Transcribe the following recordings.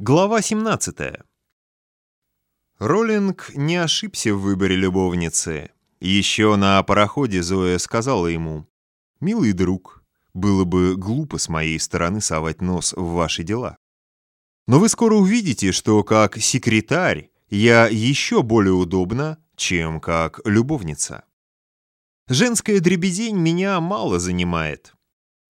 Глава 17. Роллинг не ошибся в выборе любовницы. Еще на пароходе Зоя сказала ему, «Милый друг, было бы глупо с моей стороны совать нос в ваши дела. Но вы скоро увидите, что как секретарь я еще более удобна, чем как любовница. Женская дребедень меня мало занимает.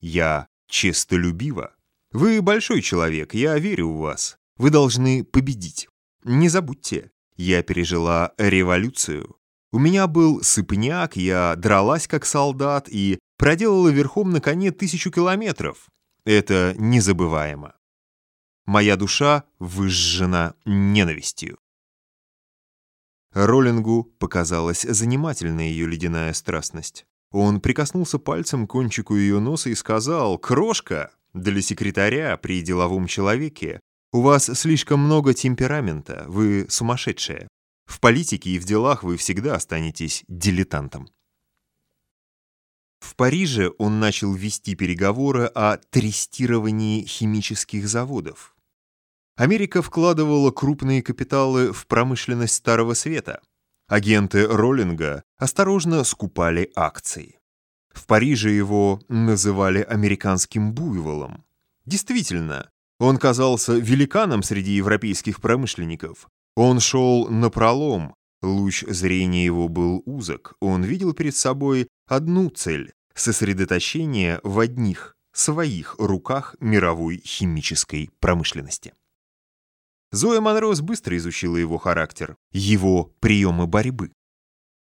Я честолюбива. Вы большой человек, я верю в вас. Вы должны победить. Не забудьте, я пережила революцию. У меня был сыпняк, я дралась как солдат и проделала верхом на коне тысячу километров. Это незабываемо. Моя душа выжжена ненавистью. Роллингу показалась занимательная ее ледяная страстность. Он прикоснулся пальцем к кончику ее носа и сказал «Крошка, для секретаря при деловом человеке у вас слишком много темперамента, вы сумасшедшая. В политике и в делах вы всегда останетесь дилетантом». В Париже он начал вести переговоры о тестировании химических заводов. Америка вкладывала крупные капиталы в промышленность Старого Света. Агенты Роллинга осторожно скупали акции. В Париже его называли американским буйволом. Действительно, он казался великаном среди европейских промышленников. Он шел напролом, луч зрения его был узок, он видел перед собой одну цель — сосредоточение в одних, своих руках мировой химической промышленности. Зоя Монрос быстро изучила его характер, его приемы борьбы.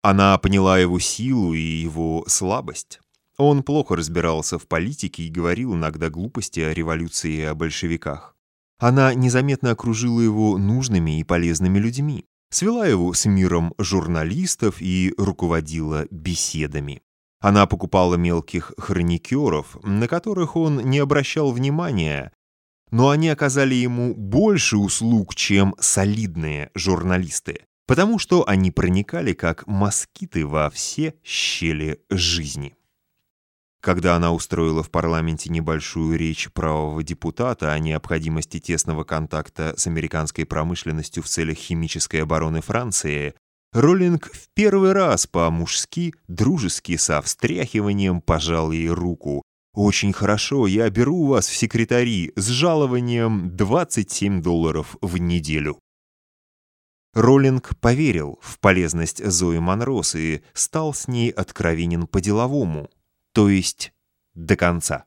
Она поняла его силу и его слабость. Он плохо разбирался в политике и говорил иногда глупости о революции и о большевиках. Она незаметно окружила его нужными и полезными людьми, свела его с миром журналистов и руководила беседами. Она покупала мелких хроникеров, на которых он не обращал внимания, но они оказали ему больше услуг, чем солидные журналисты, потому что они проникали как москиты во все щели жизни. Когда она устроила в парламенте небольшую речь правого депутата о необходимости тесного контакта с американской промышленностью в целях химической обороны Франции, Роллинг в первый раз по-мужски, дружески, со встряхиванием пожал ей руку. «Очень хорошо, я беру вас в секретари с жалованием 27 долларов в неделю». Роллинг поверил в полезность Зои Монрос и стал с ней откровенен по-деловому, то есть до конца.